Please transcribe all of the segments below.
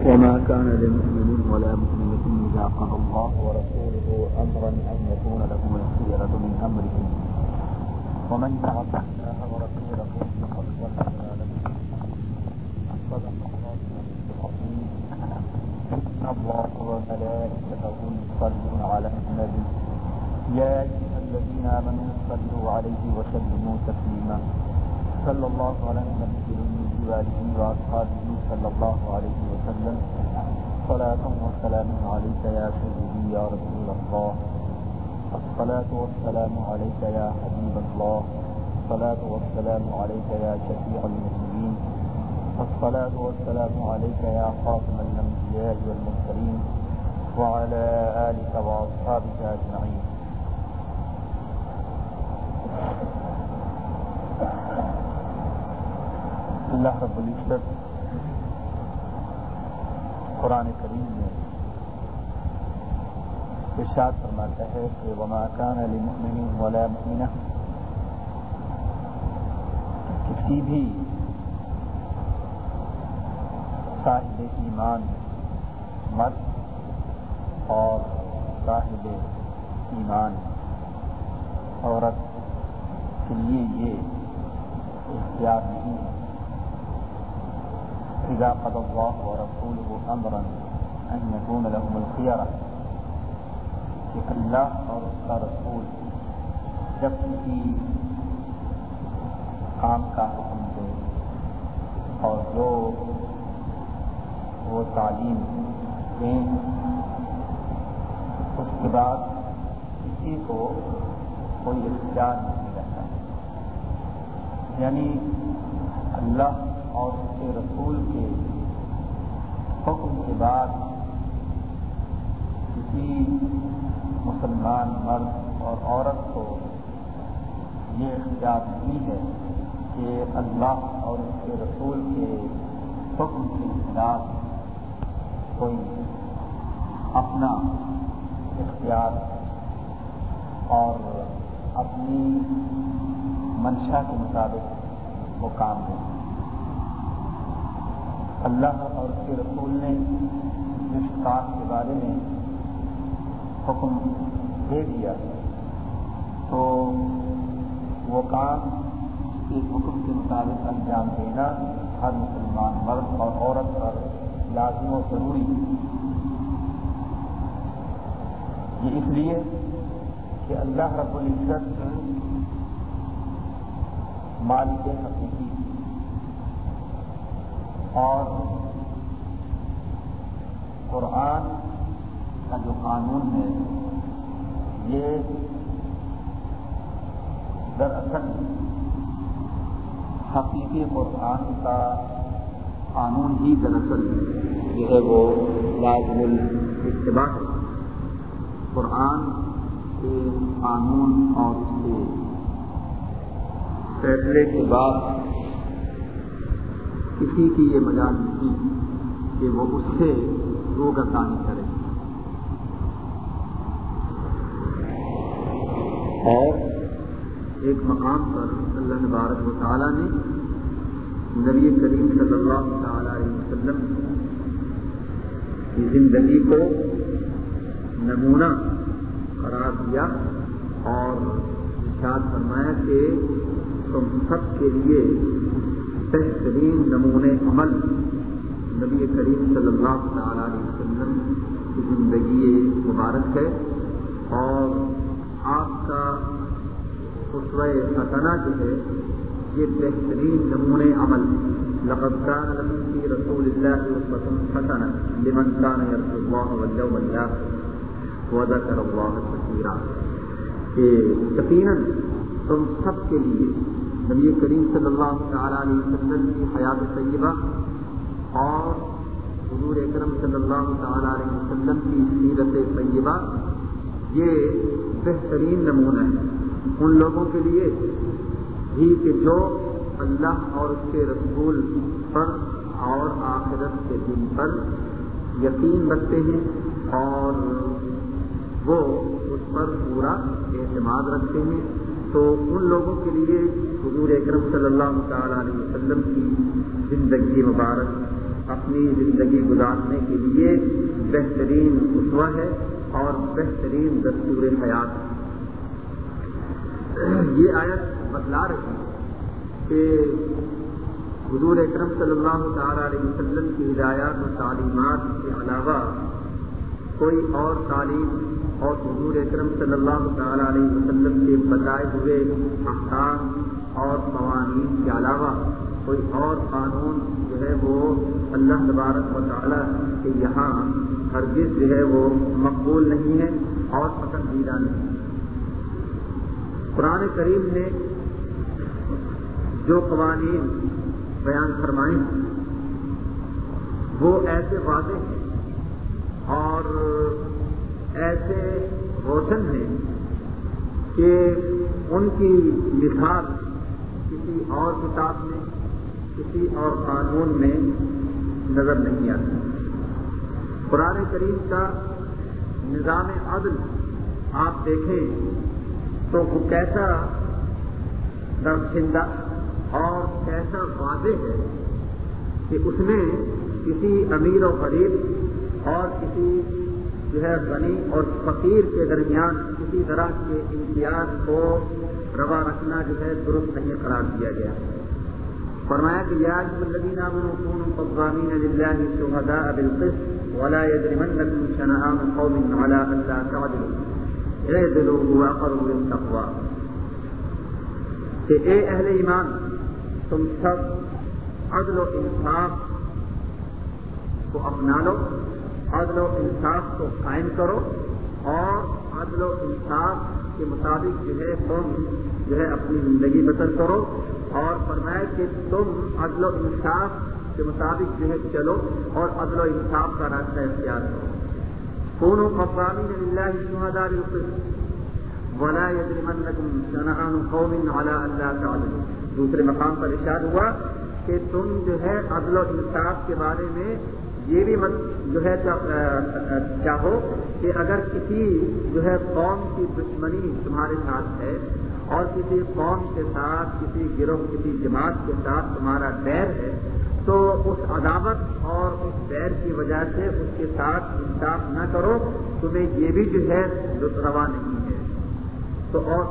وما كان لمؤمن ولا مؤمنة إذا قضى الله ورسوله أمرا أن يكون لهم الخيرة من أمرهم. ومن يعص الله ورسوله فقد ضل ضلالا صدق الله العظيم إن الله وملائكته يصلون على النبي. يا أيها الذين آمنوا صلوا عليه وسلموا تسليما. صلى الله على النبي وآله وأصحابه صلى الله عليه وسلم. صلاة وسلام عليك يا سيدي يا رسول الله. الصلاة والسلام عليك يا حبيب الله. الصلاة والسلام عليك يا شفيع المسلمين. الصلاة والسلام عليك يا خاتم الأنبياء والمرسلين. وعلى آلك وأصحابك أجمعين. اللہ رب العزت قرآن کریم میں ارشاد فرماتا ہے کہ وما كان لمؤمن ولا مؤمنہ کسی بھی صاحب ایمان، مرد اور صاحب ایمان، عورت کے لیے یہ اختیار نہیں ہے۔ إذا قضى الله ورسوله أمرا أن يكون لهم الخيرة کہ اللہ اور اس کا رسول. جب کسی کام کا حکم دے اور جو وہ تعلیم دیں اس کے بعد کسی کو کوئی اختیار نہیں رہتا۔ یعنی اللہ اور اس کے رسول کے حکم کے بعد کسی مسلمان مرد اور عورت کو یہ اختیار نہیں ہے کہ اللہ اور اس کے رسول کے حکم کے خلاف کوئی اپنا اختیار اور اپنی منشا کے مطابق وہ کام دیں اللہ اور اس کے رسول نے جس کام کے بارے میں حکم دے دیا تو وہ کام اس حکم کے مطابق انجام دینا ہر مسلمان مرد اور عورت پر لازم و ضروری یہ اس لیے کہ اللہ رب العزت مالک حقیقی اور قرآن کا جو قانون ہے، یہ دراصل حقیقی قرآن کا قانون ہی دراصل جو ہے وہ لازم الاتباع ہے۔ قرآن کے قانون اور اس کے فیصلے کے بعد کسی کی یہ مجال نہیں کہ وہ اس سے روگردانی کرے۔ اور ایک مقام پر اللہ نبارک و تعالیٰ نے نبی کریم صلی اللہ تعالی علیہ وسلم کی زندگی کو نمونہ قرار دیا اور ارشاد فرمایا کہ تم سب کے لیے بہترین نمونے عمل نبی کریم صلی اللہ تعالی علیہ وسلم کی زندگی مبارک ہے اور آپ کا خسو حسنہ جو ہے یہ بہترین نمونے عمل لقد كان لكم في رسول الله أسوة حسنة لمن كان يرجو الله واليوم الآخر وذكر الله كثيرا کہ یقیناً تم سب کے لیے نبی کریم صلی اللہ تعالیٰ علیہ وسلم کی حیات طیبہ اور حضور اکرم صلی اللہ تعالیٰ علیہ وسلم کی سیرت طیبہ، یہ بہترین نمونہ ہے۔ ان لوگوں کے لیے بھی کہ جو اللہ اور اس کے رسول پر اور آخرت کے دن پر یقین رکھتے ہیں اور وہ اس پر پورا اعتماد رکھتے ہیں، تو ان لوگوں کے لیے حضور اکرم صلی اللہ تعالیٰ علیہ وسلم کی زندگی مبارک، اپنی زندگی گزارنے کے لیے بہترین اسوا ہے اور بہترین دستور حیات یہ آیت بتلا رہی کہ حضور اکرم صلی اللہ تعالی علیہ وسلم کی ہدایات و تعلیمات کے علاوہ کوئی اور تعلیم اور حضور اکرم صلی اللہ تعالی علیہ وسلم کے بتائے ہوئے احکام اور قوانین کے علاوہ کوئی اور قانون جو ہے وہ اللہ تبارک و تعالیٰ کے یہاں ہرگز جو ہے وہ مقبول نہیں ہے اور پسندیدہ نہیں قرآن کریم نے جو قوانین بیان فرمائے وہ ایسے واضح ہیں اور ایسے روشن ہیں کہ ان کی مثال کسی اور کتاب میں، کسی اور قانون میں نظر نہیں آتی۔ قرآن کریم کا نظام عدل آپ دیکھیں تو وہ کیسا درخندہ اور کیسا واضح ہے کہ اس میں کسی امیر و غریب اور کسی جو ہے غنی اور فقیر کے درمیان کسی طرح کے امتیاز کو روا رکھنا جو ہے درست نہیں قرار دیا گیا۔ فرمایا کہ یا الذین آمنوا قوامین للہ شہداء بالقسط ولا شنآن قوم تعدلوا۔ اعدلوا هو اقرب للتقوى کہ اے اہل ایمان، تم سب عدل و انصاف کو اپنا لو، عدل و انصاف کو قائم کرو اور عدل و انصاف کے مطابق جو ہے تم جو ہے اپنی زندگی بسر کرو اور فرمائے کہ تم عدل و انصاف کے مطابق جو ہے چلو اور عدل و انصاف کا راستہ اختیار کرو۔ کون قومی نے اللہ شہدار ولا يجرمنكم قوم على الا دوسرے مقام پر ارشاد ہوا کہ تم جو ہے عدل و انصاف کے بارے میں یہ بھی مت جو ہے چاہو کہ اگر کسی جو ہے قوم کی دشمنی تمہارے ساتھ ہے اور کسی قوم کے ساتھ، کسی گروہ، کسی جماعت کے ساتھ تمہارا بیر ہے، تو اس عداوت اور اس بیر کی وجہ سے اس کے ساتھ انصاف نہ کرو، تمہیں یہ بھی جو ہے روا نہیں ہے۔ تو اور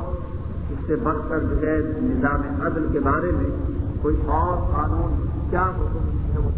اس سے بڑھ کر جو ہے نظام عدل کے بارے میں کوئی اور قانون کیا حکم ہے وہ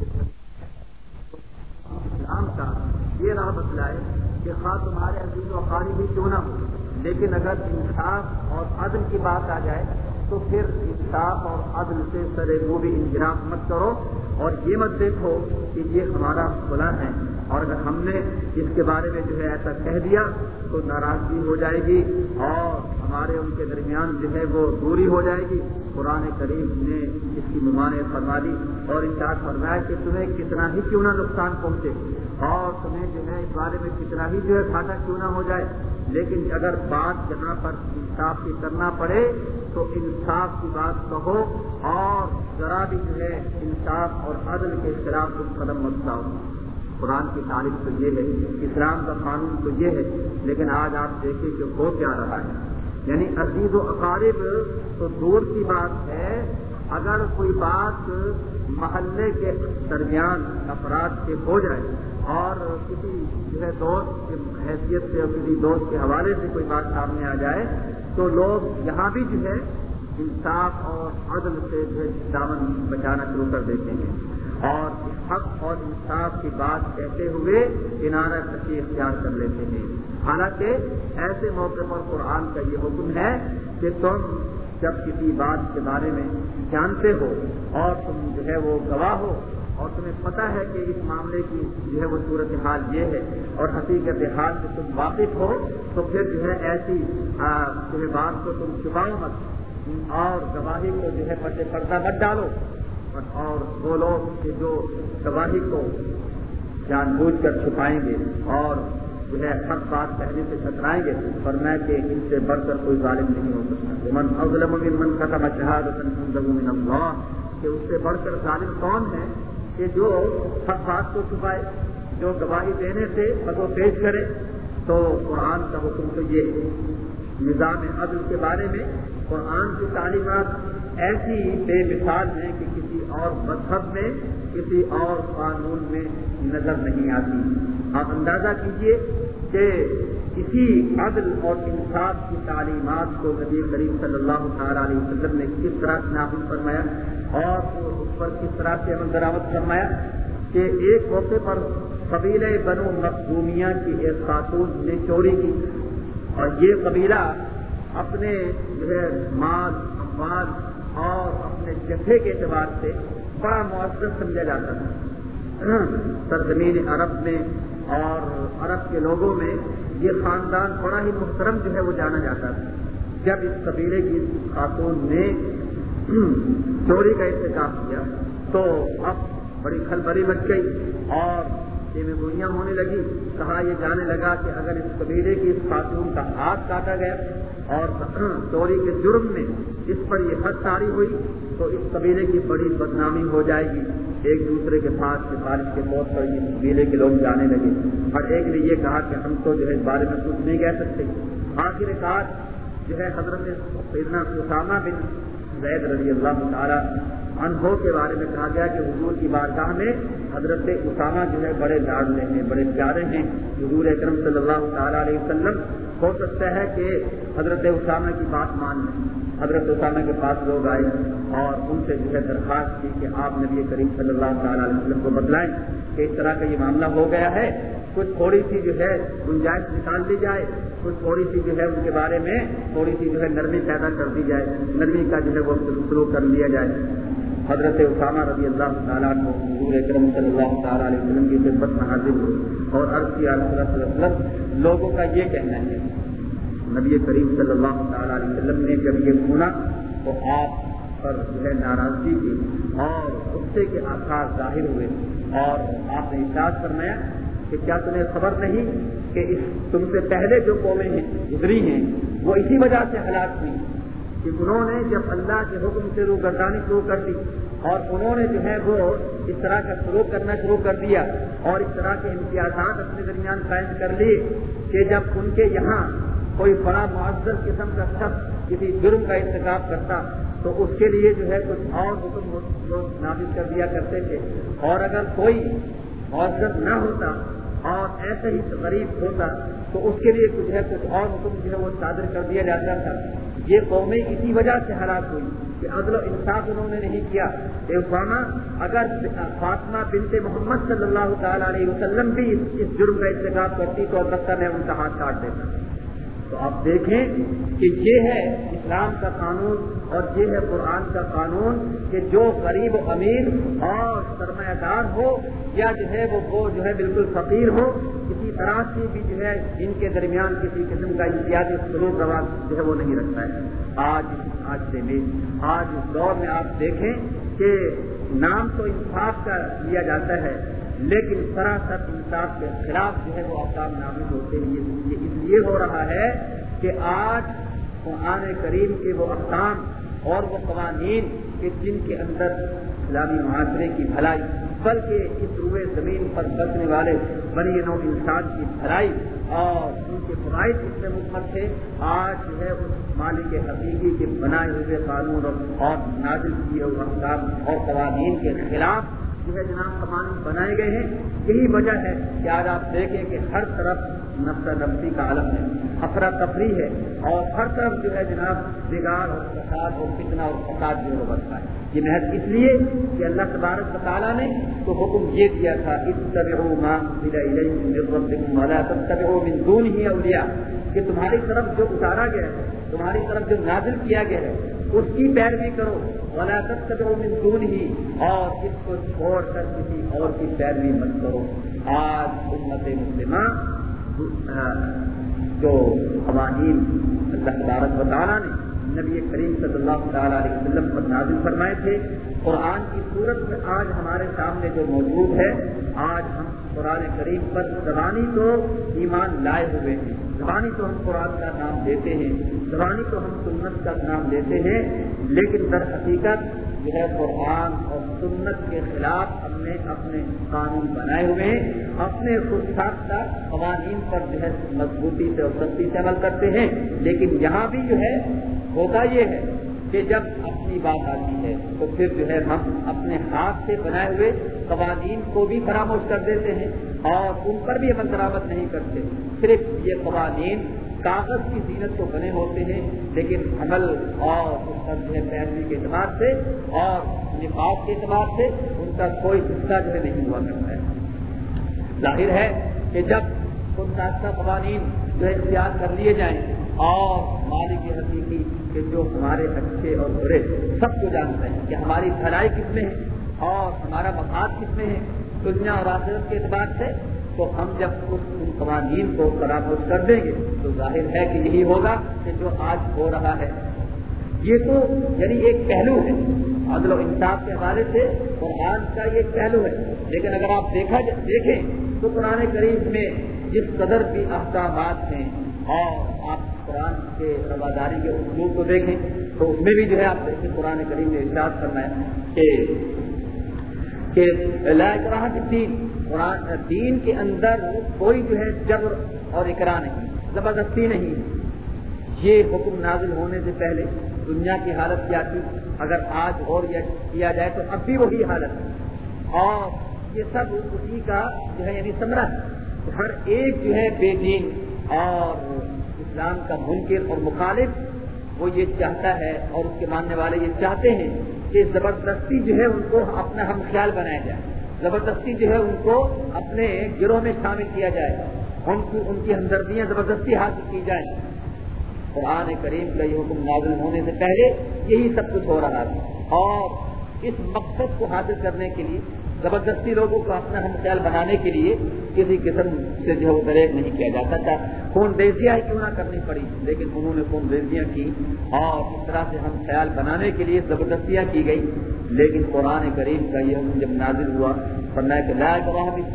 اسلام کا یہ راہ بتلائے کہ خواہ تمہارے عزیز و قاری بھی کیوں نہ ہو لیکن اگر انصاف اور عدل کی بات آ جائے تو پھر انصاف اور عدل سے سرے وہ بھی انجراف مت کرو اور یہ مت دیکھو کہ یہ ہمارا خلا ہے اور اگر ہم نے اس کے بارے میں جو ہے ایسا کہہ دیا تو ناراضگی ہو جائے گی اور ہمارے ان کے درمیان جو ہے وہ دوری ہو جائے گی۔ قرآن کریم نے اس کی ممانعت فرما دی اور انشاء فرمایا کہ تمہیں کتنا ہی کیوں نہ نقصان پہنچے اور تمہیں جو ہے اس بارے میں کتنا ہی جو ہے کھاٹا کیوں نہ ہو جائے۔ لیکن اگر بات جہاں پر انصاف کی کرنا پڑے تو انصاف کی بات کہو اور ذرا بھی جو ہے انصاف اور عدل کے خلاف تم قدم مت قرآن کی تعریف تو یہ ہے، اسلام کا قانون تو یہ ہے، لیکن آج آپ دیکھیں کہ ہو کیا رہا ہے۔ یعنی عزیز و اقارب تو دور کی بات ہے۔ اگر کوئی بات محلے کے درمیان افراد سے ہو جائے اور کسی جو ہے دوست کی حیثیت سے اور کسی دوست کے حوالے سے کوئی بات سامنے آ جائے، تو لوگ یہاں بھی جو ہے انصاف اور عدل سے جو ہے دامن بچانا شروع کر دیتے ہیں۔ اور حق اور انصاف کی بات کہتے ہوئے کنارہ کسی اختیار کر لیتے ہیں۔ حالانکہ ایسے موقع پر قرآن کا یہ حکم ہے کہ تم جب کسی بات کے بارے میں جانتے ہو اور تم جو ہے وہ گواہ ہو اور تمہیں پتا ہے کہ اس معاملے کی جو ہے وہ صورت حال یہ ہے، اور حقیقت حال سے تم واقف ہو، تو پھر جو ہے ایسی جو ہے بات کو تم چھپاؤ مت۔ اور گواہی کو جو ہے پردے پردہ مت ڈالو۔ اور وہ لوگ کہ جو گواہی کو جان بوجھ کر چھپائیں گے اور جو ہے حق بات کہنے سے ٹکرائیں گے اور میں کہ ان سے بڑھ کر کوئی ظالم نہیں ہو سکتا۔ من اظلم من ختم شہاد من اللہ، کہ اس سے بڑھ کر ظالم کون ہے؟ کہ جو حق بات کو چھپائے، جو گواہی دینے سے بدو پیش کرے، تو قرآن کا حکم تو یہ ہے۔ نظام عدل کے بارے میں قرآن کی تعلیمات ایسی بے مثال ہیں کہ کسی اور مذہب میں، کسی اور قانون میں نظر نہیں آتی۔ آپ اندازہ کیجیے کہ اسی عدل اور انصاف کی تعلیمات کو نبی کریم صلی اللہ تعالیٰ علیہ وسلم نے کس طرح نافذ فرمایا؟ اور اس پر کس طرح سے عمل درآمد فرمایا کہ ایک موقع پر قبیلہ بنو مخدومیہ کی ایک خاتون نے چوری کی اور یہ قبیلہ اپنے جو ہے مال، اموال اور اپنے جگہ کے اعتبار سے بڑا معذر سمجھا جاتا تھا سرزمین عرب میں اور عرب کے لوگوں میں یہ خاندان بڑا ہی محترم جو ہے وہ جانا جاتا تھا جب اس قبیلے کی خاتون نے چوری کا انتخاب کیا۔ تو اب بڑی کھل بری مچ گئی اور گوئیاں ہونے لگی۔ کہا یہ جانے لگا کہ اگر اس قبیلے کی اس خاتون کا ہاتھ کاٹا گیا اور چوری کے جرم میں اس پر یہ حد تاری ہوئی، تو اس قبیلے کی بڑی بدنامی ہو جائے گی۔ ایک دوسرے کے پاس سفارش کے طور پر یہ قبیلے کے لوگ جانے لگے۔ اور ایک نے یہ کہا کہ ہم تو جو ہے اس بارے میں کچھ نہیں کہہ سکتے۔ آخر کار جو ہے حضرت سیدنا اسامہ بن زید رضی اللہ تعالیٰ انہوں کے بارے میں کہا گیا کہ حضور کی بارگاہ میں حضرت اسامہ جو ہے بڑے لاڈلے ہیں، بڑے پیارے ہیں۔ حضور اکرم صلی اللہ تعالیٰ علیہ وسلم ہو سکتا ہے کہ حضرت اسامہ کی بات مان لیں۔ حضرت اسامہ کے پاس لوگ آئے اور ان سے جو ہے درخواست کی کہ آپ نبی کریم صلی اللہ تعالیٰ علیہ وسلم کو بتلائیں کہ اس طرح کا یہ معاملہ ہو گیا ہے۔ کچھ تھوڑی سی جو ہے گنجائش نکال دی جائے، کچھ تھوڑی سی جو ہے ان کے بارے میں تھوڑی سی جو ہے نرمی پیدا کر دی جائے، نرمی کا جو ہے وہ شروع کر لیا جائے۔ حضرت اسامہ رضی اللہ تعالیٰ کو حضور اکرم صلی اللہ تعالیٰ علیہ وسلم کی خدمت میں حاضر ہوئی اور عرض کیا وسلم لوگوں کا یہ کہنا ہے، نبی کریم صلی اللہ تعالیٰ علیہ وسلم نے جب یہ سنا تو آپ پر جو ہے ناراضگی کی اور غصے کے آثار ظاہر ہوئے اور آپ نے احساس فرمایا کہ کیا تمہیں خبر نہیں کہ اس تم سے پہلے جو قومیں ہیں، گزری ہیں، وہ اسی وجہ سے ہلاک ہوئی کہ انہوں نے جب اللہ کے حکم سے روگردانی شروع کر دی اور انہوں نے جو ہے وہ اس طرح کا شروع کرنا شروع کر دیا اور اس طرح کے امتیازات اپنے درمیان قائم کر لیے کہ جب ان کے یہاں کوئی بڑا معذر قسم کا شخص کسی جرم کا انتخاب کرتا تو اس کے لیے جو ہے کچھ اور حکم لوگ نافذ کر دیا کرتے تھے اور اگر کوئی معذر نہ ہوتا اور ایسے ہی غریب ہوتا تو اس کے لیے کچھ ہے، کچھ اور حکم جو ہے وہ صادر کر دیا جاتا تھا۔ یہ قومیں اسی وجہ سے ہلاک ہوئی کہ عدل و انصاف انہوں نے نہیں کیا۔ کہ اگر فاطمہ بنت محمد صلی اللہ تعالی علیہ وسلم بھی اس جرم کا انتخاب کرتی تو البتہ میں ان کا ہاتھ کاٹ دیتا۔ تو آپ دیکھیں کہ یہ ہے اسلام کا قانون اور یہ ہے قرآن کا قانون کہ جو غریب امیر اور سرمایہ دار ہو یا جو ہے وہ جو ہے بالکل فقیر ہو کسی طرح سے بھی جو ہے ان کے درمیان کسی قسم کا امتیازی سلوک رواج جو ہے وہ نہیں رکھتا ہے۔ آج آج سے بھی آج اس دور میں آپ دیکھیں کہ نام تو انصاف کا لیا جاتا ہے، لیکن سراسر انصاف کے خلاف جو ہے وہ اقدام نامز ہوتے ہیں۔ یہ اس لیے ہو رہا ہے کہ آج قرآن کریم کے وہ اقدام اور وہ قوانین کہ جن کے اندر اسلامی معاشرے کی بھلائی بلکہ اس روئے زمین پر بسنے والے بنی نو انسان کی بھلائی اور ان کے فوائد اس میں مکمل تھے۔ آج جو ہے اس مالک حقیقی کے بنائے ہوئے قانون اور نازل کیے ہوئے اقدام اور قوانین کے خلاف جو ہے جناب قوانین بنائے گئے ہیں۔ یہی وجہ ہے کہ آج آپ دیکھیں کہ ہر طرف نفس نفسی کا عالم ہے افراتفری ہے اور ہر طرف جو ہے جناب بگاڑ اور فساد اور کتنا اور فساد جو ہے بڑھتا ہے۔ یہ محض اس لیے کہ اللہ تبارک تعالیٰ نے تو حکم یہ دیا تھا اس دون ہی اولیا کہ تمہاری طرف جو اتارا گیا ہے، تمہاری طرف جو نازل کیا گیا ہے، اس کی پیروی کرو، ولا تتبعوا من دون ہی اور اس کو چھوڑ کر کسی اور کی پیروی مت کرو۔ آج امت مسلمہ جو قوانین اللہ تبارک و تعالیٰ نے نبی کریم صلی اللہ تعالیٰ علیہ وسلم پر نازل فرمائے تھے۔ قرآن کی صورت میں آج ہمارے سامنے جو موجود ہے، آج ہم قرآن کریم پر زبانی تو ایمان لائے ہوئے ہیں۔ زبانی تو ہم قرآن کا نام دیتے ہیں، زبانی تو ہم سنت کا نام دیتے ہیں۔ لیکن در حقیقت جو ہے قرآن اور سنت کے خلاف ہم نے اپنے قانون بنائے ہوئے ہیں۔ اپنے خود ساختہ قوانین پر جو ہے مضبوطی سے اور سختی سے عمل کرتے ہیں۔ لیکن یہاں بھی جو ہے ہوتا یہ ہے کہ جب اپنی بات آتی ہے تو پھر جو ہے ہم اپنے ہاتھ سے بنائے ہوئے قوانین کو بھی فراموش کر دیتے ہیں اور ان پر بھی عمل درامد نہیں کرتے۔ صرف یہ قوانین کاغذ کی زینت تو بنے ہوتے ہیں، لیکن عمل اور اس پر جو ہے پیروی کے اعتبار سے اور نفاذ کے اعتبار سے ان کا کوئی حصہ جو ہے نہیں ہوا کرتا ہے۔ ظاہر ہے کہ جب ان سازشہ قوانین جو ہے اختیار کر لیے جائیں اور مالک حقیقی کہ جو ہمارے اچھے اور برے سب کو جانتے ہیں کہ ہماری بھلائی کس میں ہے اور ہمارا مفاد کس میں ہے دنیا اور آخرت کے اعتبار سے تو ہم جب اس ان قوانین کو فراموش کر دیں گے تو ظاہر ہے کہ یہی ہوگا کہ جو آج ہو رہا ہے۔ یہ تو یعنی ایک پہلو ہے۔ عدل و انصاف کے حوالے سے قرآن کا یہ پہلو ہے۔ لیکن اگر آپ دیکھا دیکھیں تو قرآن قریب میں جس قدر بھی احکامات ہیں اور آپ قرآن کے رواداری کے اصول کو دیکھیں تو اس میں بھی جو ہے آپ دیکھیں قرآن کریم میں احساس کرنا ہے کہ دین قرآن، دین کے اندر کوئی جو ہے جبر اور اقرا نہیں، زبردستی نہیں۔ یہ حکم نازل ہونے سے پہلے دنیا کی حالت کیا تھی؟ اگر آج اور کیا جائے تو اب بھی وہی حالت ہے۔ اور یہ سب اسی کا جو ہے یعنی سمرہ ہر ایک جو ہے بے دین اور اسلام کا منکر اور مخالف، وہ یہ چاہتا ہے اور اس کے ماننے والے یہ چاہتے ہیں کہ زبردستی جو ہے ان کو اپنا ہم خیال بنایا جائے۔ زبردستی جو ہے ان کو اپنے گروہ میں شامل کیا جائے۔ ان کی ان کی ہمدردیاں زبردستی حاصل کی جائیں۔ قرآن کریم کا یہ حکم نازل ہونے سے پہلے یہی سب کچھ ہو رہا تھا۔ اور اس مقصد کو حاصل کرنے کے لیے، زبردستی لوگوں کو اپنا ہم خیال بنانے کے لیے کسی قسم سے جو ہے وہ دریک نہیں کیا جاتا تھا۔ خون ریزیاں کیوں نہ کرنی پڑی، لیکن انہوں نے خون ریزیاں کی اور اس طرح سے ہم خیال بنانے کے لیے زبردستیاں کی گئی۔ لیکن قرآن کریم کا یہ جب نازل ہوا ورنہ کہ لا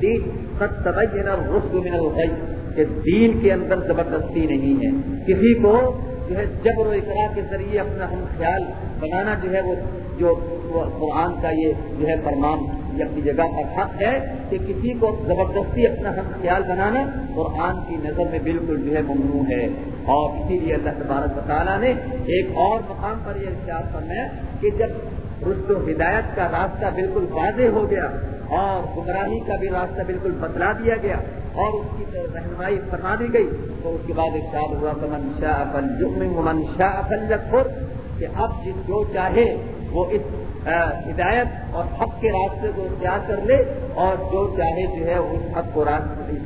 دین سب سبھی کہ دین کے اندر زبردستی نہیں ہے۔ کسی کو جو ہے جبر و اقرا کے ذریعے اپنا ہم خیال بنانا جو ہے وہ جو قرآن کا یہ جو ہے فرمان یہ اپنی جگہ پر حق ہے کہ کسی کو زبردستی اپنا ہم خیال بنانا قرآن کی نظر میں بالکل جو ہے ممنوع ہے۔ اور اسی لیے اللہ تبارک تعالیٰ نے ایک اور مقام پر یہ اختیار کرنا ہے کہ جب رشت و ہدایت کا راستہ بالکل واضح ہو گیا اور گمراہی کا بھی راستہ بالکل بتلا دیا گیا اور اس کی رہنمائی فرما دی گئی۔ تو اس کے بعد ایک ہوا کہ منشا افل جم منشا افل جخر کہ اب جس جو چاہے وہ اس ہدایت اور حق کے راستے کو اختیار کر لے اور جو چاہے جو ہے اس حق کو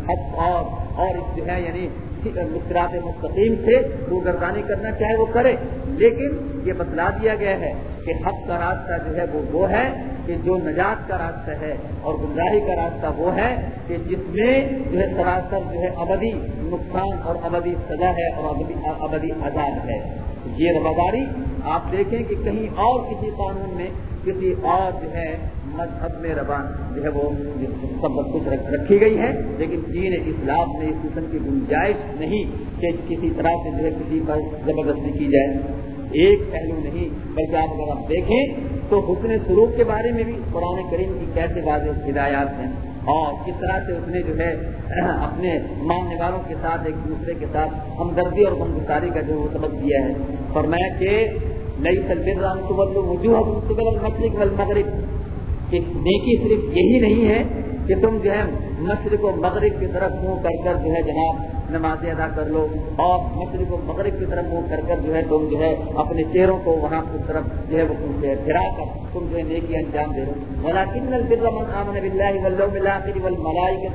حق اور اور اس جو ہے یعنی مشکلات مستقیم سے روگردانی کرنا چاہے وہ کرے۔ لیکن یہ بتلا دیا گیا ہے کہ حق کا راستہ جو ہے وہ وہ ہے کہ جو نجات کا راستہ ہے اور گمراہی کا راستہ وہ ہے کہ جس میں جو ہے سراسر جو ہے ابدی نقصان اور ابدی سزا ہے اور ابدی عذاب ہے۔ یہ رواداری آپ دیکھیں کہ کہیں اور کسی قانون میں کسی اور جو ہے مذہب میں ربان جو ہے وہ سب کچھ رکھی گئی ہے لیکن دین اسلام میں اس قسم کی گنجائش نہیں کہ کسی طرح سے جو ہے کسی پر زبردستی کی جائے۔ ایک پہلو نہیں، بلکہ آپ اگر آپ دیکھیں تو حسن سلوک کے بارے میں بھی قرآن کریم کی کیسے واضح ہدایات ہیں۔ اور کس طرح سے اس نے جو ہے اپنے ماننے والوں کے ساتھ، ایک دوسرے کے ساتھ ہمدردی اور غمگساری کا جو سبق دیا ہے۔ فرمایا کہ نئی سلبر رام وجوہ مشرق والمغرب۔ کہ نیکی صرف یہی نہیں ہے کہ تم جو ہے مشرق و مغرب کی طرف منہ کر کر جو ہے جناب نمازیں ادا کر لو اور مشرق و مغرب کی طرف منہ کر کر جو ہے تم جو ہے اپنے چہروں کو وہاں کی طرف جو ہے وہ پھرا کر تم جو ہے نیکی انجام دے رہے ولاکن البر من آمن الاخر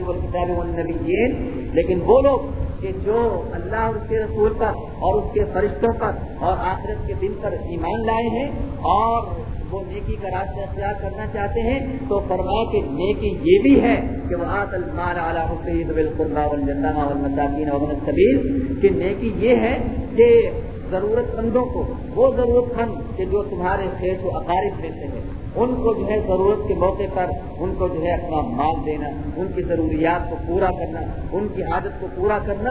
والکتاب والنبیین لیکن وہ لوگ کہ جو اللہ اور اس کے رسول پر اور اس کے فرشتوں پر اور آخرت کے دن پر ایمان لائے ہیں اور وہ نیکی کا راستہ اختیار کرنا چاہتے ہیں، تو فرما کہ نیکی یہ بھی ہے کہ وہ آت المال اعلیٰ حسین والمساکین ومن السبیل کہ نیکی یہ ہے کہ ضرورت مندوں کو، وہ ضرورت مند کہ جو تمہارے خیش و اقارب میں سے ان کو جو ہے ضرورت کے موقع پر ان کو جو ہے اپنا مال دینا، ان کی ضروریات کو پورا کرنا، ان کی عادت کو پورا کرنا،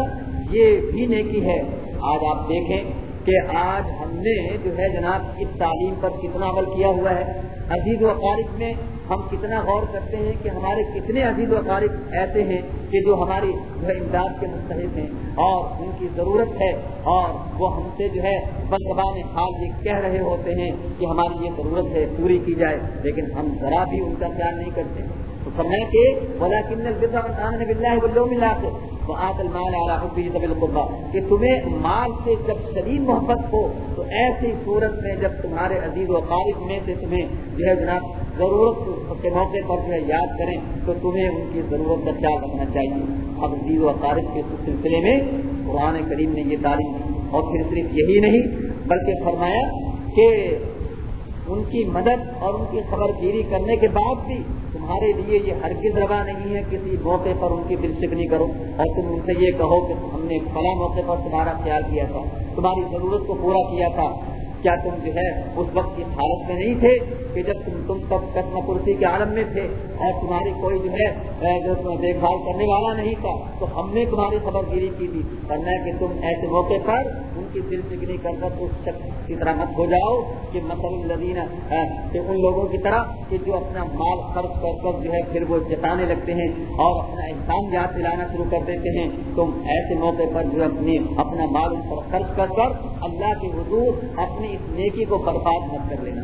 یہ بھی نیکی ہے۔ آج آپ دیکھیں کہ آج ہم نے جو ہے جناب اس تعلیم پر کتنا عمل کیا ہوا ہے۔ عزیز و اقارب میں ہم کتنا غور کرتے ہیں کہ ہمارے کتنے عزیز و اقارب ایسے ہیں کہ جو ہماری جو امداد کے مستحق ہیں اور ان کی ضرورت ہے اور وہ ہم سے جو ہے بلزبان حال یہ کہہ رہے ہوتے ہیں کہ ہماری یہ ضرورت ہے پوری کی جائے، لیکن ہم ذرا بھی ان کا خیال نہیں کرتے۔ تو سمے کے بولا کن بلّہ بلو ملا کے وہ آدل مال آ کہ تمہیں مال سے جب شدید محبت ہو، تو ایسی صورت میں جب تمہارے عزیز و قارف میں سے تمہیں جو ہے جناب ضرورت کے موقع پر جو ہے یاد کریں، تو تمہیں ان کی ضرورت کا خیال رکھنا چاہیے۔ اب عزیز و قارف کے سلسلے میں قرآن کریم نے یہ تعلیم دی۔ اور پھر صرف یہی نہیں، بلکہ فرمایا کہ ان کی مدد اور ان کی خبر گیری کرنے کے بعد بھی تمہارے لیے یہ ہرگز روا نہیں ہے کسی موقع پر ان کی دل شکنی کرو اور تم ان سے یہ کہو کہ ہم نے فلاں موقع پر تمہارا خیال کیا تھا، تمہاری ضرورت کو پورا کیا تھا۔ کیا تم جو ہے اس وقت اس حالت میں نہیں تھے کہ جب تم تم سب قسم کرسی کے عالم میں تھے اور تمہاری کوئی جو ہے دیکھ بھال کرنے والا نہیں تھا، تو ہم نے تمہاری خبر گیری کی تھی کرنا کہ تم ایسے موقع پر ان کی دل فکری کر کر اس شخص کی طرح مت ہو جاؤ کہ مسلم لدینہ کہ ان لوگوں کی طرح کہ جو اپنا مال خرچ کر کر جو ہے پھر وہ جتانے لگتے ہیں اور اپنا احسان یاد دلانا شروع کر دیتے ہیں، تم ایسے موقع پر جو اپنی اپنا مال ان پر خرچ کر کر اللہ کے حضور اپنی اس نیکی کو برباد مت کر لینا۔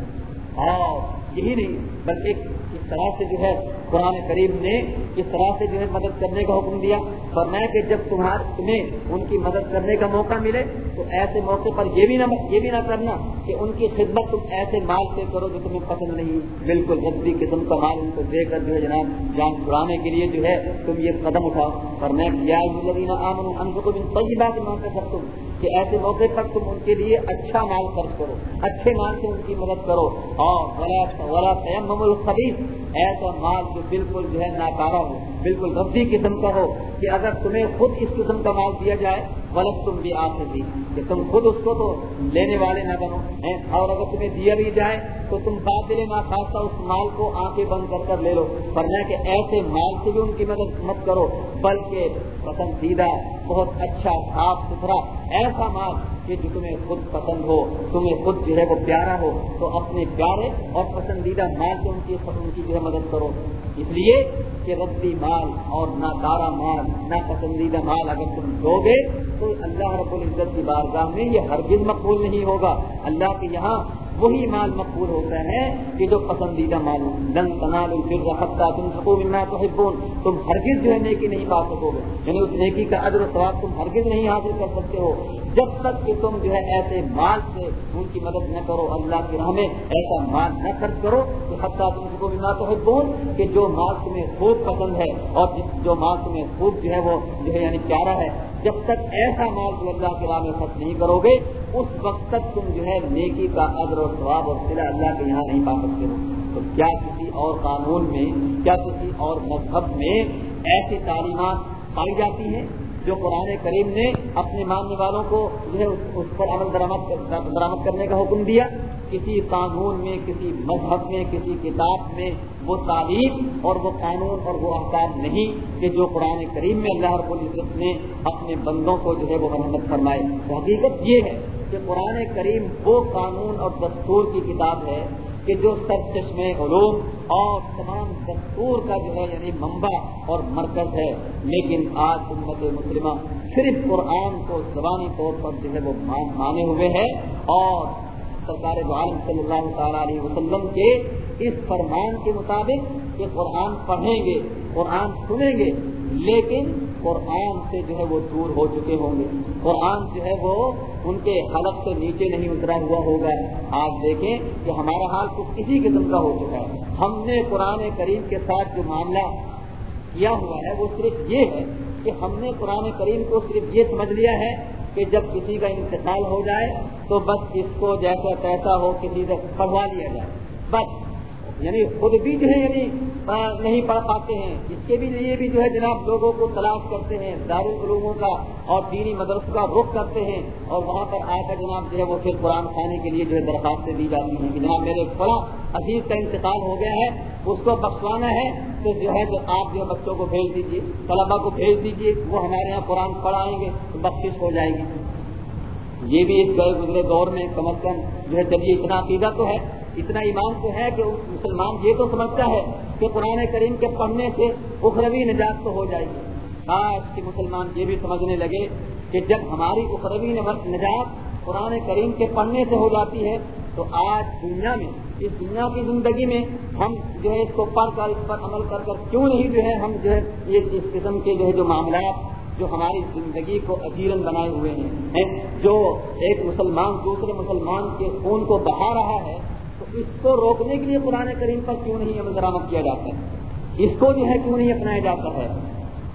اور یہی نہیں، بلکہ اس طرح سے جو ہے قرآن کریم نے اس طرح سے جو ہے مدد کرنے کا حکم دیا۔ فرمایا کہ جب تمہارے تمہیں ان کی مدد کرنے کا موقع ملے، تو ایسے موقع پر یہ بھی نہ یہ بھی نہ کرنا کہ ان کی خدمت تم ایسے مال سے کرو جو تمہیں پسند نہیں۔ بالکل رسبی قسم کا مال ان کو دے کر جو ہے جناب جان چھڑانے کے لیے جو ہے تم یہ قدم اٹھاؤ۔ اور میں ہم کو صحیح بات مان کر سکتا ہوں کہ ایسے موقع پر تم ان کے لیے اچھا مال خرچ کرو، اچھے مال سے ان کی مدد کرو۔ اور الخبیث ایسا مال جو بالکل جو ہے ناکارا ہو، بالکل ربی قسم کا ہو کہ اگر تمہیں خود اس قسم کا مال دیا جائے، غلط تم بھی آ سکتی کہ تم خود اس کو تو لینے والے نہ بنو اور اگر تمہیں دیا بھی جائے تو تم بات دلے نہ اس مال کو آنکھیں بند کر کر لے لو۔ ورنہ کہ ایسے مال سے بھی ان کی مدد مت کرو، بلکہ پسندیدہ بہت اچھا صاف ستھرا، ایسا مال کہ جو تمہیں خود پسند ہو، تمہیں خود جو ہے وہ پیارا ہو، تو اپنے پیارے اور پسندیدہ مال سے ان کی ان کی جو ہے مدد کرو۔ اس لیے کہ ردی مال اور نہ دارا مال نہ پسندیدہ مال اگر تم دو گے، تو اللہ رب العزت کی بارگاہ میں یہ ہرگز مقبول نہیں ہوگا۔ اللہ کے یہاں وہی مال مقبول ہوتا ہے کہ جو پسندیدہ مال لن تنال الفر تم سکو مما تحبون۔ تم ہرگز جو ہے نیکی نہیں پا سکو گے۔ یعنی اس نیکی کا ادر و ثواب تم ہرگز نہیں حاصل کر سکتے ہو۔ جب تک کہ تم جو ہے ایسے مال سے ان کی مدد نہ کرو، اللہ کی راہ میں ایسا مال نہ خرچ کرو کہ حتیٰ تم سکو مما تحبون کہ جو مال تمہیں خوب پسند ہے اور جو مال تمہیں خوب جو ہے وہ جو ہے یعنی پیارا ہے جب تک ایسا مال جو اللہ کے راہ میں خرچ نہیں کرو گے، اس وقت تک تم جو ہے نیکی کا ادر اور ثواب اور سلا اللہ کے یہاں نہیں پا سکتے۔ ہو تو کیا کسی اور قانون میں، کیا کسی اور مذہب میں ایسی تعلیمات پائی جاتی ہیں جو قرآن کریم نے اپنے ماننے والوں کو جو ہے اس پر عمل درامد کرنے کا حکم دیا؟ کسی قانون میں، کسی مذہب میں، کسی کتاب میں وہ تعلیم اور وہ قانون اور وہ احکام نہیں کہ جو قرآن کریم میں اللہ رب العزت نے اپنے بندوں کو جو ہے وہ محمد فرمائے۔ تو حقیقت یہ ہے کہ قرآن کریم وہ قانون اور دستور کی کتاب ہے کہ جو سر چشم علوم اور تمام دستور کا جو ہے یعنی منبع اور مرکز ہے۔ لیکن آج امت مسلمہ صرف قرآن کو زبانی طور پر جو ہے وہ مانے ہوئے ہے اور سرکار عالم صلی اللہ تعالیٰ علیہ وسلم کے اس فرمان کے مطابق کہ قرآن پڑھیں گے، قرآن سنیں گے، لیکن قرآن سے جو ہے وہ دور ہو چکے ہوں گے۔ قرآن جو ہے وہ ان کے حلق سے نیچے نہیں اترا ہوا ہوگا۔ آج دیکھیں کہ ہمارا حال کچھ اسی قسم کا ہو چکا ہے۔ ہم نے قرآن کریم کے ساتھ جو معاملہ کیا ہوا ہے، وہ صرف یہ ہے کہ ہم نے قرآن کریم کو صرف یہ سمجھ لیا ہے کہ جب کسی کا انتقال ہو جائے تو بس اس کو جیسا تیسا ہو کسی سے پڑھوا لیا جائے۔ بس۔ یعنی خود بھی جو ہے یعنی نہیں پڑھ پاتے ہیں۔ اس کے بھی لیے بھی جو ہے جناب لوگوں کو تلاش کرتے ہیں، دارالعلوموں کا اور دینی مدرسوں کا رخ کرتے ہیں اور وہاں پر آ کر جناب جو ہے وہ پھر قرآن خانے کے لیے جو ہے درخواستیں دی جاتی ہیں کہ جناب میرے فلاں عزیز کا انتقال ہو گیا ہے، اس کو بخشوانا ہے، تو جو ہے جو آپ جو بچوں کو بھیج دیجیے طلبا کو بھیج دیجیے وہ ہمارے یہاں قرآن پڑھائیں گے، تو بخش ہو جائے گی۔ یہ بھی اس گئے گزرے دور میں کم از کم جو ہے چلیے، اتنا عقیدہ تو ہے، اتنا ایمان تو ہے کہ مسلمان یہ تو سمجھتا ہے کہ قرآن کریم کے پڑھنے سے اخروی نجات تو ہو جائے گی۔ کاش کہ مسلمان یہ بھی سمجھنے لگے کہ جب ہماری اخروی نجات قرآن کریم کے پڑھنے سے ہو جاتی ہے، تو آج دنیا میں، اس دنیا کی زندگی میں ہم جو ہے اس کو پڑھ کر، اس پر عمل کر کر کیوں نہیں جو ہے ہم جو ہے یہ اس قسم کے جو ہے جو معاملات جو ہماری زندگی کو اجیرن بنائے ہوئے ہیں جو ایک مسلمان دوسرے مسلمان کے خون کو بہا رہا ہے، تو اس کو روکنے کے لیے قرآن کریم پر کیوں نہیں عمل درآمد کیا جاتا ہے؟ اس کو جو ہے کیوں نہیں اپنایا جاتا ہے؟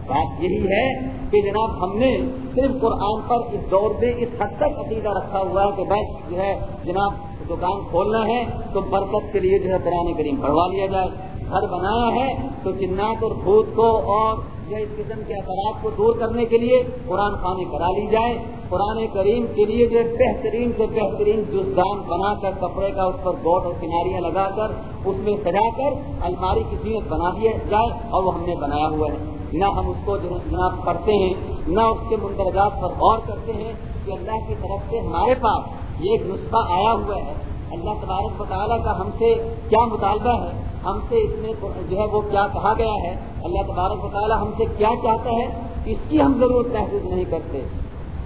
بات یہی ہے کہ جناب ہم نے صرف قرآن پر اس دور میں اس حد تک عقیدہ رکھا ہوا ہے کہ بس جو ہے جناب دکان کھولنا ہے تو برکت کے لیے جو ہے قرآن کریم پڑھوا لیا جائے، گھر بنایا ہے تو جنات اور خود کو اور جو اس قسم کے اثرات کو دور کرنے کے لیے قرآن خانے کرا لی جائے۔ قرآن کریم کے لیے جو بہترین سے بہترین جزدان بنا کر، کپڑے کا اس پر گوٹ اور کناریاں لگا کر، اس میں سجا کر الماری کی سیت بنا دیا جائے اور وہ ہم نے بنایا ہوا ہے۔ نہ ہم اس کو جناب پڑھتے ہیں، نہ اس کے مندرجات پر غور کرتے ہیں کہ اللہ کی طرف سے ہمارے پاس یہ ایک نسخہ آیا ہوا ہے۔ اللہ تبارک مطالعہ کا ہم سے کیا مطالبہ ہے؟ ہم سے اس میں جو ہے وہ کیا کہا گیا ہے؟ اللہ تبارک مطالعہ ہم سے کیا چاہتا ہے؟ اس کی ہم ضرورت محسوس نہیں کرتے۔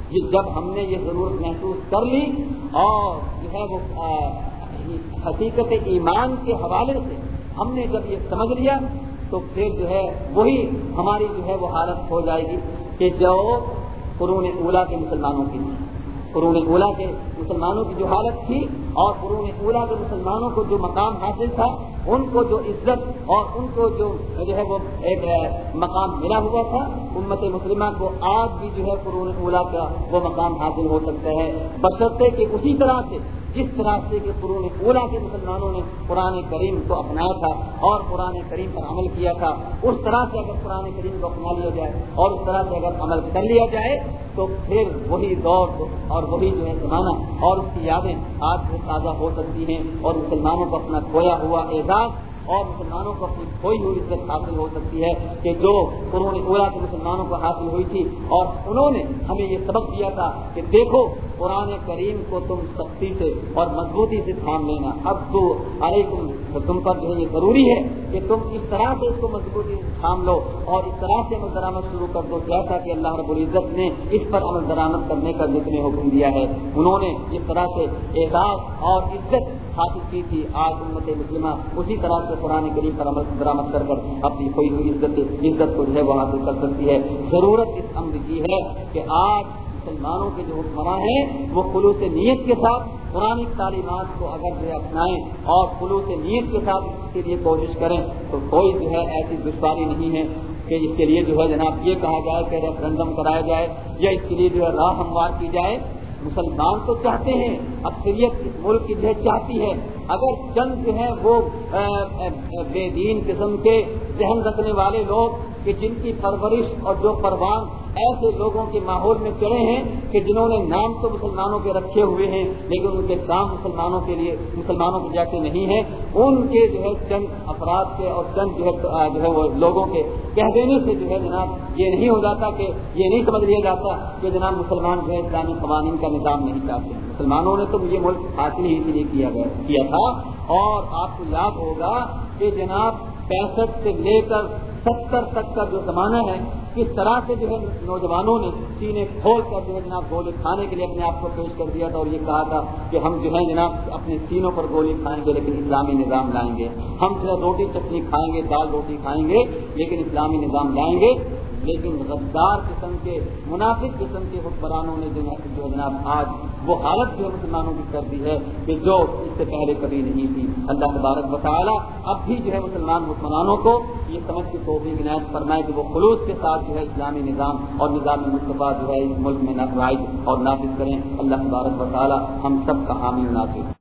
یہ جب ہم نے یہ ضرورت محسوس کر لی اور جو ہے وہ یعنی حقیقت ایمان کے حوالے سے ہم نے جب یہ سمجھ لیا تو پھر جو ہے وہی ہماری جو ہے وہ حالت ہو جائے گی کہ جو قرون اولا کے مسلمانوں کی قرون اولا کے مسلمانوں کی جو حالت تھی اور قرون اولا کے مسلمانوں کو جو مقام حاصل تھا ان کو جو عزت اور ان کو جو جو ہے وہ ایک مقام ملا ہوا تھا، امت مسلمہ کو آج بھی جو ہے قرون اولا کا وہ مقام حاصل ہو سکتا ہے۔ بشرطے کہ اسی طرح سے، جس طرح سے کہ قرون اولا کے مسلمانوں نے قرآن کریم کو اپنایا تھا اور قرآن کریم پر عمل کیا تھا، اس طرح سے اگر قرآن کریم کو اپنا لیا جائے اور اس طرح سے اگر عمل کر لیا جائے، تو پھر وہی دور اور وہی جو ہے زمانہ اور اس کی یادیں آج سے تازہ ہو سکتی ہیں اور مسلمانوں کو اپنا کھویا ہوا اعزاز اور مسلمانوں کو اپنی کھوئی ہوئی عزت حاصل ہو سکتی ہے کہ جو قرون اولا کے مسلمانوں کو حاصل ہوئی تھی اور انہوں نے ہمیں یہ سبق دیا تھا کہ دیکھو قرآن کریم کو تم سختی سے اور مضبوطی سے تھام لینا۔ اب تو علیکم، تو تم پر جو ہے یہ ضروری ہے کہ تم اس طرح سے اس کو مضبوطی سے تھام لو اور اس طرح سے عمل درآمد شروع کر دو، جیسا کہ اللہ رب العزت نے اس پر عمل درآمد کرنے کا جتنے حکم دیا ہے۔ انہوں نے اس طرح سے اعزاز اور عزت حاصل کی تھی۔ آج امت مسلمہ اسی طرح سے قرآن کریم پر عمل درآمد کر کر اپنی کوئی عزت عزت کو جو ہے وہ حاصل کر سکتی ہے۔ ضرورت اس عمل کی ہے کہ آج مسلمانوں کے جو حکمراں ہیں، وہ خلوص نیت کے ساتھ پرانی تعلیمات کو اگر جو ہے اپنائیں اور خلوص نیت کے ساتھ اس کے لیے کوشش کریں، تو کوئی جو ہے ایسی دشواری نہیں ہے کہ اس کے لیے جو ہے جناب یہ کہا جائے کہ ریفرنڈم کرایا جائے یا اس کے لیے جو ہے راہ ہموار کی جائے۔ مسلمان تو چاہتے ہیں، اکثریت اس ملک کی جو ہے چاہتی ہے۔ اگر چند جو ہے وہ بے دین قسم کے ذہن رکھنے والے لوگ کہ جن کی پرورش اور جو پروان ایسے لوگوں کے ماحول میں چڑھے ہیں کہ جنہوں نے نام تو مسلمانوں کے رکھے ہوئے ہیں، لیکن ان کے کام مسلمانوں کے لیے، مسلمانوں کے جیسے نہیں ہیں۔ ان کے جو ہے چند افراد کے اور چند جو ہے جو ہے وہ لوگوں کے کہہ دینے سے جو ہے جناب یہ نہیں ہو جاتا کہ، یہ نہیں سمجھ لیا جاتا کہ جناب مسلمان جو ہے اسلامی قوانین کا نظام نہیں چاہتے۔ مسلمانوں نے تو یہ ملک حاصل ہی اسی لیے کیا گیا، کیا تھا۔ اور آپ کو یاد ہوگا کہ جناب پینسٹھ سے لے کر ستر تک کا جو زمانہ ہے کس طرح سے جو ہے نوجوانوں نے سینے کھول کر جو ہے جناب گولی کھانے کے لیے اپنے آپ کو پیش کر دیا تھا اور یہ کہا تھا کہ ہم جو ہے جناب اپنے سینوں پر گولی کھائیں گے لیکن اسلامی نظام لائیں گے۔ ہم جو ہے روٹی چٹنی کھائیں گے، دال روٹی کھائیں گے لیکن اسلامی نظام لائیں گے۔ لیکن غدار قسم کے، منافق قسم کے حکمرانوں نے جو ہے جناب آج وہ حالت جو مسلمانوں کی کر دی ہے کہ جو اس سے پہلے کبھی نہیں تھی۔ اللہ تبارک بطالہ اب بھی جو ہے مسلمان حکمرانوں کو یہ سمجھ کے توفیق عنایت فرمائے کہ وہ خلوص کے ساتھ جو ہے اسلامی نظام اور نظام مصطفیٰ جو ہے اس ملک میں نقائد اور نافذ کریں۔ اللہ تبارک بطالہ ہم سب کا حامی مناسب